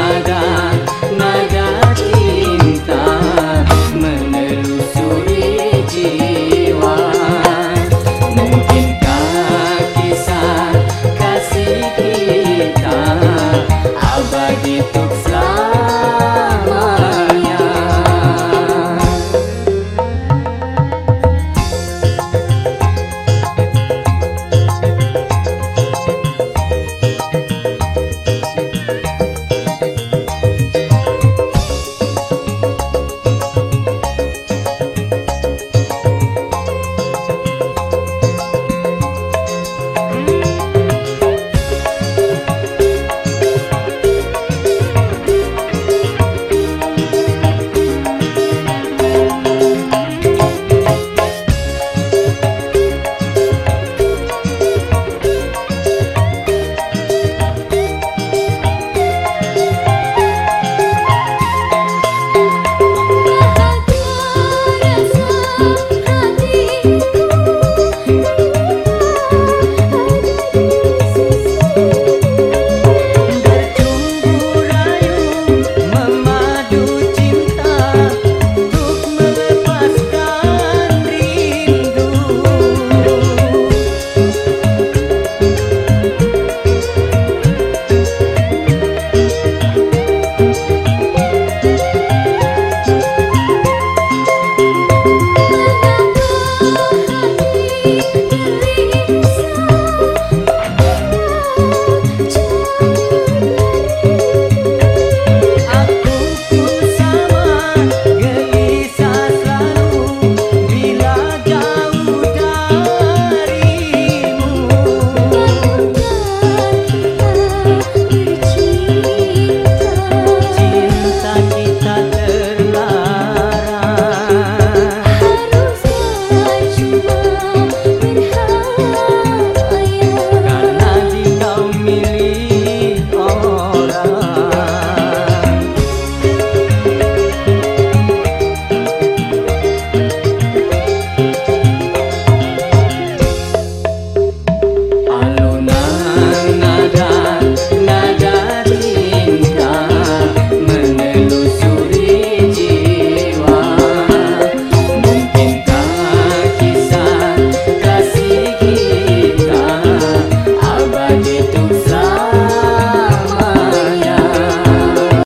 Saga